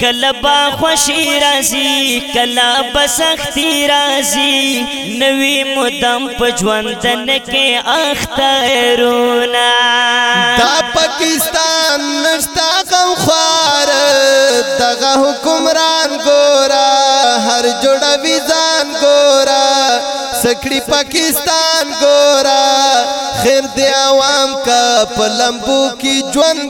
کلا با خوشی رازی کلا بسختی رازی نوی مدام پجوندن کے اخترونا دا پاکستان نشتا غم خوار دغه حکمران ګورا هر جوړه ویزان ګورا سکړی پاکستان ګورا خیر دی عوام کا پلمبو کی ژوند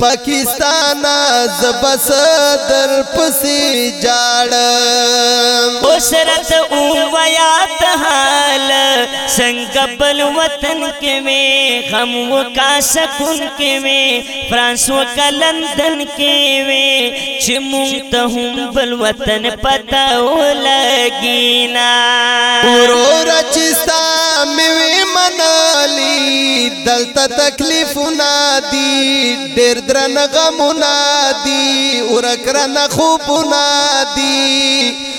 پاکستان زبس در پسی جاړم اوسرت او ویا تهال څنګه بل وطن کې می غم وکا سکون کې می فرانس وکا لندن کې می چې مونږ ته هم بل وطن پتا ولګینا ورور چې ستا مې منالی دلته تکلیفونه دي ډېر درن غمونه دي ورکرنه خوبونه دي